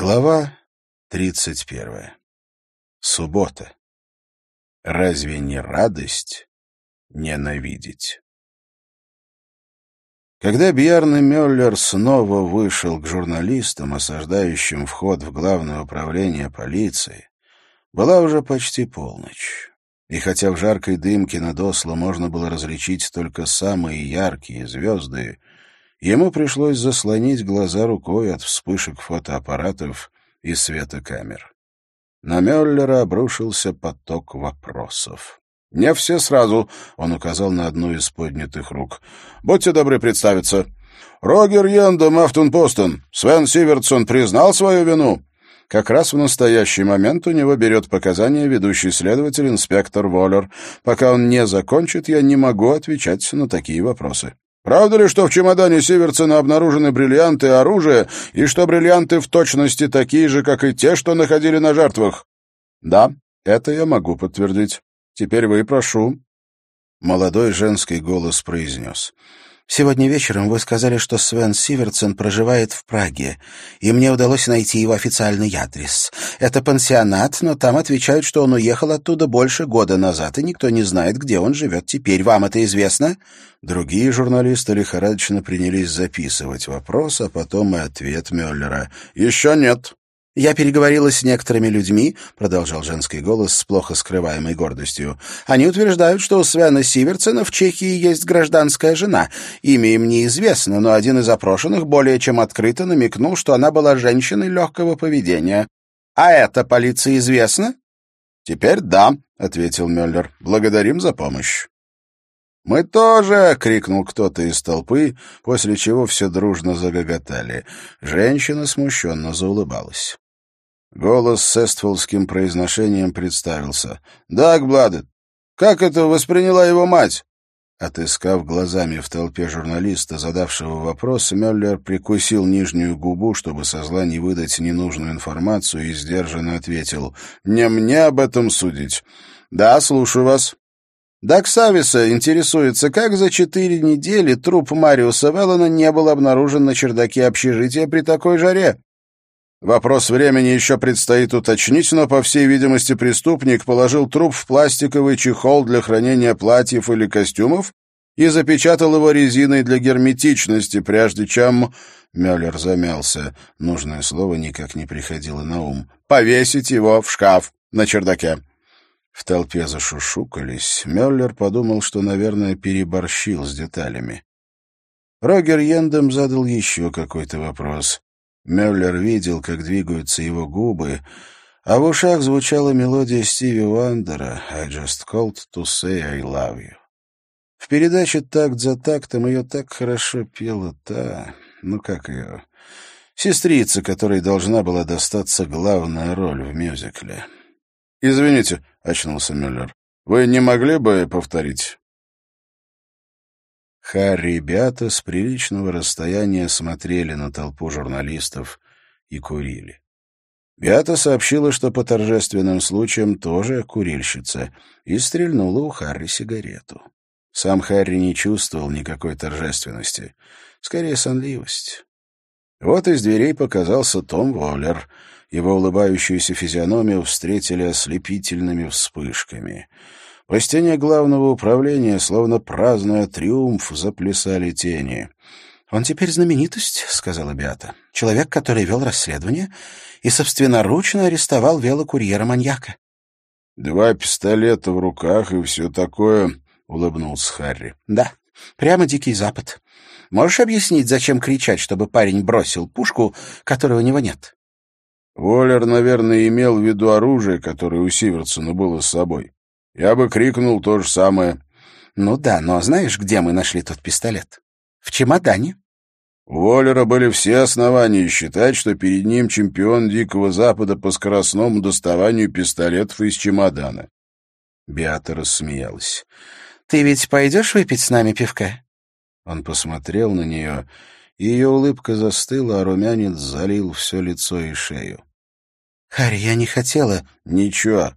Глава тридцать первая. Суббота. Разве не радость ненавидеть? Когда Бьярн Мюллер снова вышел к журналистам, осаждающим вход в Главное управление полиции, была уже почти полночь. И хотя в жаркой дымке над Осло можно было различить только самые яркие звезды, Ему пришлось заслонить глаза рукой от вспышек фотоаппаратов и света камер. На Мюллера обрушился поток вопросов. «Не все сразу», — он указал на одну из поднятых рук. «Будьте добры представиться. Рогер Йендом, Афтон-Постон. Свен Сиверсон признал свою вину?» Как раз в настоящий момент у него берет показания ведущий следователь инспектор Воллер. Пока он не закончит, я не могу отвечать на такие вопросы. Правда ли, что в чемодане Сиверсона обнаружены бриллианты и оружие, и что бриллианты в точности такие же, как и те, что находили на жертвах? Да, это я могу подтвердить. Теперь вы прошу. Молодой женский голос произнес. Сегодня вечером вы сказали, что Свен Сиверсон проживает в Праге, и мне удалось найти его официальный адрес. Это пансионат, но там отвечают, что он уехал оттуда больше года назад, и никто не знает, где он живет теперь. Вам это известно?» Другие журналисты лихорадочно принялись записывать вопрос, а потом и ответ Мюллера. «Еще нет». «Я переговорила с некоторыми людьми», — продолжал женский голос с плохо скрываемой гордостью. «Они утверждают, что у Свена Сиверцена в Чехии есть гражданская жена. Имя им неизвестно, но один из опрошенных более чем открыто намекнул, что она была женщиной легкого поведения. А это полиции известно?» «Теперь да», — ответил Мюллер. «Благодарим за помощь». «Мы тоже!» — крикнул кто-то из толпы, после чего все дружно загоготали. Женщина смущенно заулыбалась. Голос с эстволским произношением представился. «Даг, Бладет, как это восприняла его мать?» Отыскав глазами в толпе журналиста, задавшего вопрос, Мюллер прикусил нижнюю губу, чтобы со зла не выдать ненужную информацию, и сдержанно ответил «Не мне об этом судить». «Да, слушаю вас». Даг Сависа интересуется, как за четыре недели труп Мариуса Веллона не был обнаружен на чердаке общежития при такой жаре. Вопрос времени еще предстоит уточнить, но, по всей видимости, преступник положил труп в пластиковый чехол для хранения платьев или костюмов и запечатал его резиной для герметичности, прежде чем... Мюллер замялся. Нужное слово никак не приходило на ум. «Повесить его в шкаф на чердаке». В толпе зашушукались. Мюллер подумал, что, наверное, переборщил с деталями. Рогер Йендем задал еще какой-то вопрос. Мюллер видел, как двигаются его губы, а в ушах звучала мелодия Стиви Уандера «I just called to say I love you». В передаче «Такт за тактом» ее так хорошо пела та, ну как ее, сестрица, которой должна была достаться главная роль в мюзикле. «Извините», — очнулся Мюллер, — «вы не могли бы повторить?» Харри и Беата с приличного расстояния смотрели на толпу журналистов и курили. Беата сообщила, что по торжественным случаям тоже курильщица, и стрельнула у Харри сигарету. Сам Харри не чувствовал никакой торжественности, скорее сонливость. Вот из дверей показался Том Воллер. Его улыбающуюся физиономию встретили ослепительными вспышками — по стене главного управления, словно празднуя триумф, заплясали тени. «Он теперь знаменитость», — сказала Беата. «Человек, который вел расследование и собственноручно арестовал велокурьера-маньяка». «Два пистолета в руках и все такое», — улыбнулся Харри. «Да, прямо Дикий Запад. Можешь объяснить, зачем кричать, чтобы парень бросил пушку, которой у него нет?» Воллер, наверное, имел в виду оружие, которое у Сиверсона было с собой. Я бы крикнул то же самое. Ну да, но знаешь, где мы нашли тот пистолет? В чемодане. У Воллера были все основания считать, что перед ним чемпион Дикого Запада по скоростному доставанию пистолетов из чемодана. Беата рассмеялась. «Ты ведь пойдешь выпить с нами пивка?» Он посмотрел на нее, и ее улыбка застыла, а румянец залил все лицо и шею. «Харри, я не хотела...» «Ничего,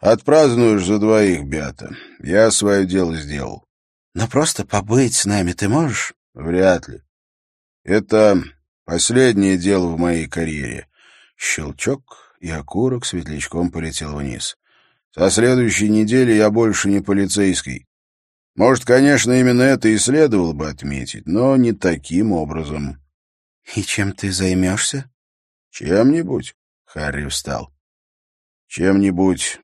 Отпразднуешь за двоих, Бята. Я свое дело сделал. Но просто побыть с нами ты можешь? Вряд ли. Это последнее дело в моей карьере. Щелчок, и окурок светлячком полетел вниз. Со следующей недели я больше не полицейский. Может, конечно, именно это и следовало бы отметить, но не таким образом. — И чем ты займешься? — Чем-нибудь, — Харри встал. — Чем-нибудь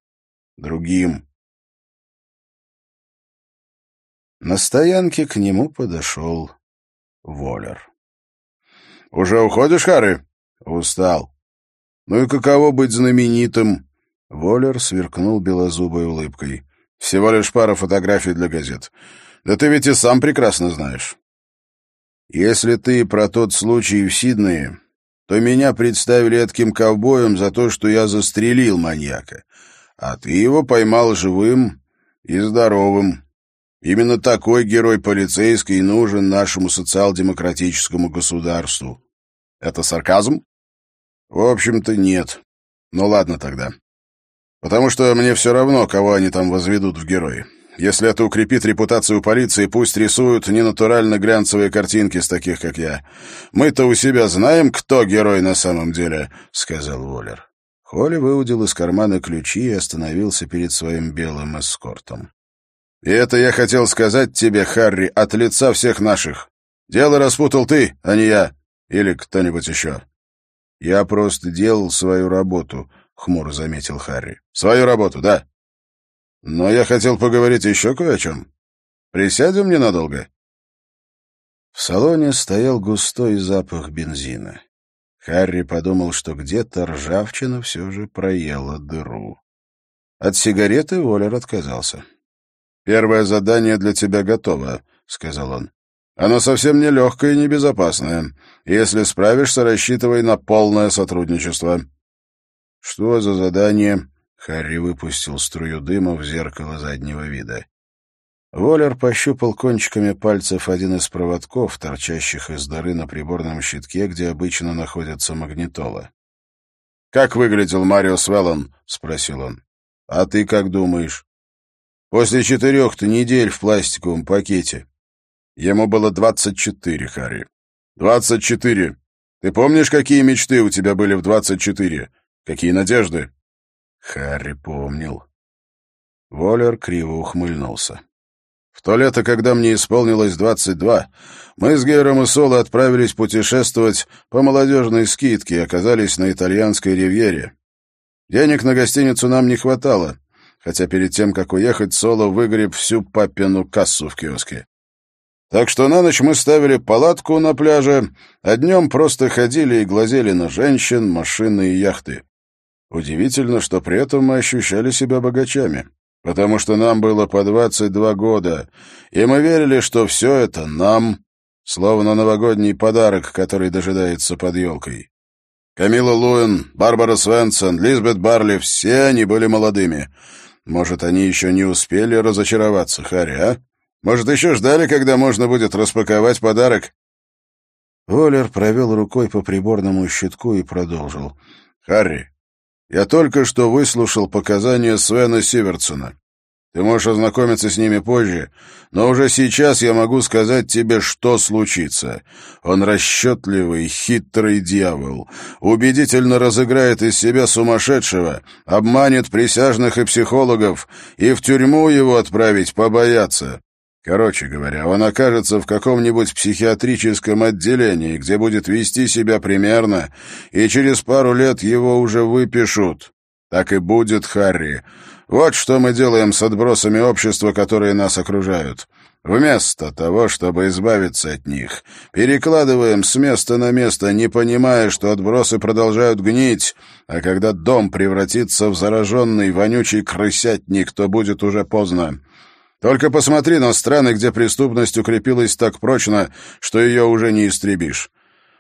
другим. На стоянке к нему подошел Воллер. — Уже уходишь, Харри? — Устал. — Ну и каково быть знаменитым? Воллер сверкнул белозубой улыбкой. — Всего лишь пара фотографий для газет. Да ты ведь и сам прекрасно знаешь. Если ты про тот случай в Сиднее, то меня представили этким ковбоем за то, что я застрелил маньяка, а ты его поймал живым и здоровым. Именно такой герой полицейский нужен нашему социал-демократическому государству. Это сарказм? В общем-то, нет. Ну ладно тогда. Потому что мне все равно, кого они там возведут в герои. Если это укрепит репутацию полиции, пусть рисуют ненатурально глянцевые картинки с таких, как я. Мы-то у себя знаем, кто герой на самом деле, — сказал Воллер. Холли выудил из кармана ключи и остановился перед своим белым эскортом. И это я хотел сказать тебе, Харри, от лица всех наших. Дело распутал ты, а не я. Или кто-нибудь еще. Я просто делал свою работу, — хмуро заметил Харри. Свою работу, да. Но я хотел поговорить еще кое о чем. Присядем ненадолго. В салоне стоял густой запах бензина. Харри подумал, что где-то ржавчина все же проела дыру. От сигареты Воллер отказался. «Первое задание для тебя готово», — сказал он. «Оно совсем не легкое и небезопасное. Если справишься, рассчитывай на полное сотрудничество». «Что за задание?» — Харри выпустил струю дыма в зеркало заднего вида. Воллер пощупал кончиками пальцев один из проводков, торчащих из дыры на приборном щитке, где обычно находится магнитола. «Как выглядел Марио Свеллон?» — спросил он. «А ты как думаешь?» После четырех-то недель в пластиковом пакете. Ему было двадцать четыре, Харри. Двадцать четыре. Ты помнишь, какие мечты у тебя были в двадцать четыре? Какие надежды? Харри помнил. Воллер криво ухмыльнулся. В то лето, когда мне исполнилось двадцать два, мы с Гейром и Соло отправились путешествовать по молодежной скидке и оказались на итальянской ривьере. Денег на гостиницу нам не хватало, хотя перед тем, как уехать, Соло выгреб всю папину кассу в киоске. Так что на ночь мы ставили палатку на пляже, а днем просто ходили и глазели на женщин, машины и яхты. Удивительно, что при этом мы ощущали себя богачами, потому что нам было по 22 года, и мы верили, что все это нам, словно новогодний подарок, который дожидается под елкой. Камила Луэн, Барбара Свенсон, Лизбет Барли — все они были молодыми — может, они еще не успели разочароваться, Харри, а? Может, еще ждали, когда можно будет распаковать подарок?» Воллер провел рукой по приборному щитку и продолжил. «Харри, я только что выслушал показания Свена Сиверсона. Ты можешь ознакомиться с ними позже, но уже сейчас я могу сказать тебе, что случится. Он расчетливый, хитрый дьявол, убедительно разыграет из себя сумасшедшего, обманет присяжных и психологов, и в тюрьму его отправить побояться. Короче говоря, он окажется в каком-нибудь психиатрическом отделении, где будет вести себя примерно, и через пару лет его уже выпишут. Так и будет, Харри. Вот что мы делаем с отбросами общества, которые нас окружают. Вместо того, чтобы избавиться от них, перекладываем с места на место, не понимая, что отбросы продолжают гнить, а когда дом превратится в зараженный вонючий крысятник, то будет уже поздно. Только посмотри на страны, где преступность укрепилась так прочно, что ее уже не истребишь.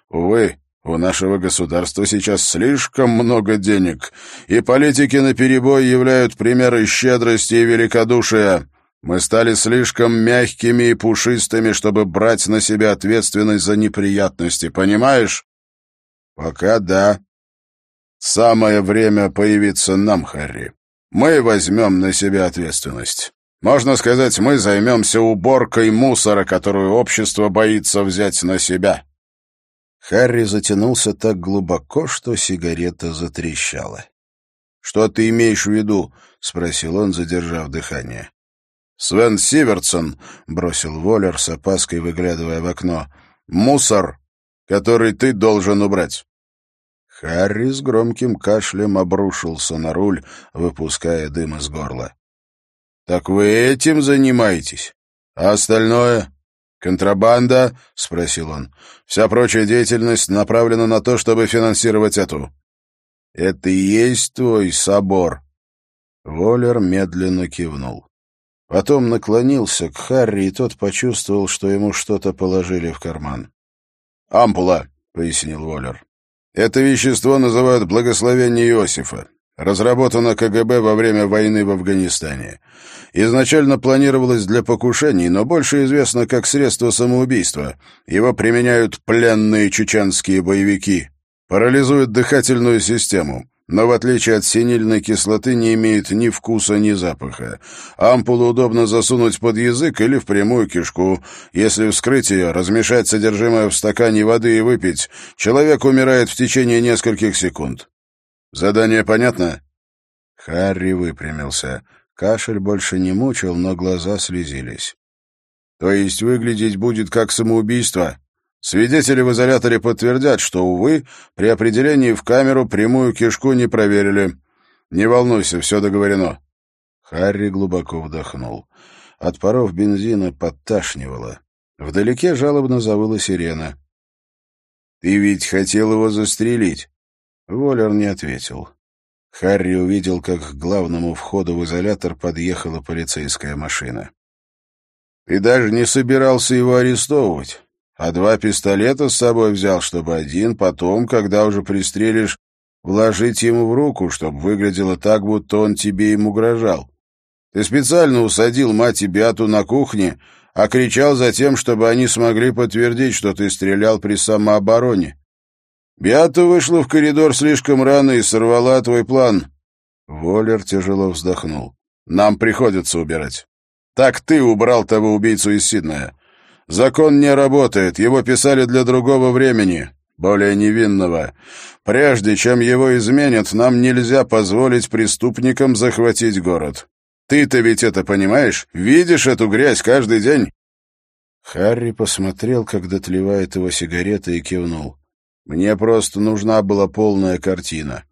Увы, у нашего государства сейчас слишком много денег, и политики наперебой являют примеры щедрости и великодушия. Мы стали слишком мягкими и пушистыми, чтобы брать на себя ответственность за неприятности, понимаешь? Пока да. Самое время появиться нам, Харри. Мы возьмем на себя ответственность. Можно сказать, мы займемся уборкой мусора, которую общество боится взять на себя. Харри затянулся так глубоко, что сигарета затрещала. «Что ты имеешь в виду?» — спросил он, задержав дыхание. «Свен Сиверсон», — бросил Воллер с опаской, выглядывая в окно, — «мусор, который ты должен убрать». Харри с громким кашлем обрушился на руль, выпуская дым из горла. «Так вы этим занимаетесь? А остальное? Контрабанда?» — спросил он. «Вся прочая деятельность направлена на то, чтобы финансировать эту». «Это и есть твой собор?» Воллер медленно кивнул. Потом наклонился к Харри, и тот почувствовал, что ему что-то положили в карман. «Ампула», — пояснил Воллер. Это вещество называют благословение Иосифа. Разработано КГБ во время войны в Афганистане. Изначально планировалось для покушений, но больше известно как средство самоубийства. Его применяют пленные чеченские боевики. Парализует дыхательную систему но в отличие от синильной кислоты не имеет ни вкуса, ни запаха. Ампулу удобно засунуть под язык или в прямую кишку. Если вскрыть ее, размешать содержимое в стакане воды и выпить, человек умирает в течение нескольких секунд. Задание понятно? Харри выпрямился. Кашель больше не мучил, но глаза слезились. То есть выглядеть будет как самоубийство? Свидетели в изоляторе подтвердят, что, увы, при определении в камеру прямую кишку не проверили. Не волнуйся, все договорено. Харри глубоко вдохнул. От паров бензина подташнивало. Вдалеке жалобно завыла сирена. «Ты ведь хотел его застрелить?» Воллер не ответил. Харри увидел, как к главному входу в изолятор подъехала полицейская машина. «Ты даже не собирался его арестовывать а два пистолета с собой взял, чтобы один потом, когда уже пристрелишь, вложить ему в руку, чтобы выглядело так, будто он тебе им угрожал. Ты специально усадил мать и Беату на кухне, а кричал за тем, чтобы они смогли подтвердить, что ты стрелял при самообороне. Беата вышла в коридор слишком рано и сорвала твой план. Воллер тяжело вздохнул. Нам приходится убирать. Так ты убрал того убийцу из Сиднея. Закон не работает, его писали для другого времени, более невинного. Прежде чем его изменят, нам нельзя позволить преступникам захватить город. Ты-то ведь это понимаешь? Видишь эту грязь каждый день?» Харри посмотрел, как дотлевает его сигарета, и кивнул. «Мне просто нужна была полная картина.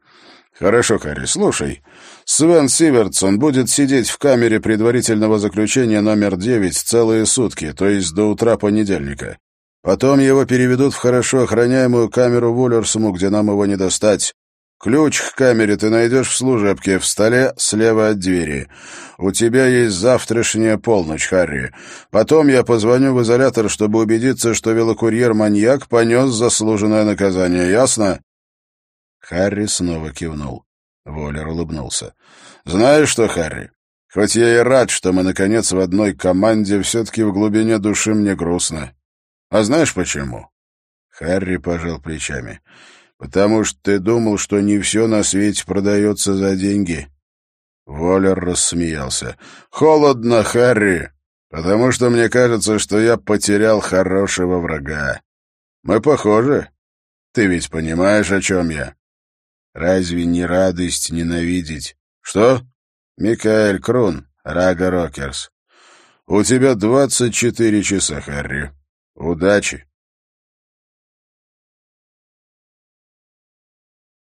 «Хорошо, Харри, слушай. Свен Сивертсон будет сидеть в камере предварительного заключения номер девять целые сутки, то есть до утра понедельника. Потом его переведут в хорошо охраняемую камеру в где нам его не достать. Ключ к камере ты найдешь в служебке, в столе слева от двери. У тебя есть завтрашняя полночь, Харри. Потом я позвоню в изолятор, чтобы убедиться, что велокурьер-маньяк понес заслуженное наказание. Ясно?» Харри снова кивнул. Воллер улыбнулся. «Знаешь что, Харри, хоть я и рад, что мы, наконец, в одной команде, все-таки в глубине души мне грустно. А знаешь почему?» Харри пожал плечами. «Потому что ты думал, что не все на свете продается за деньги». Воллер рассмеялся. «Холодно, Харри, потому что мне кажется, что я потерял хорошего врага. Мы похожи. Ты ведь понимаешь, о чем я?» Разве не радость ненавидеть? Что? Микаэль Крун, Рага Рокерс. У тебя двадцать четыре часа, Харри. Удачи.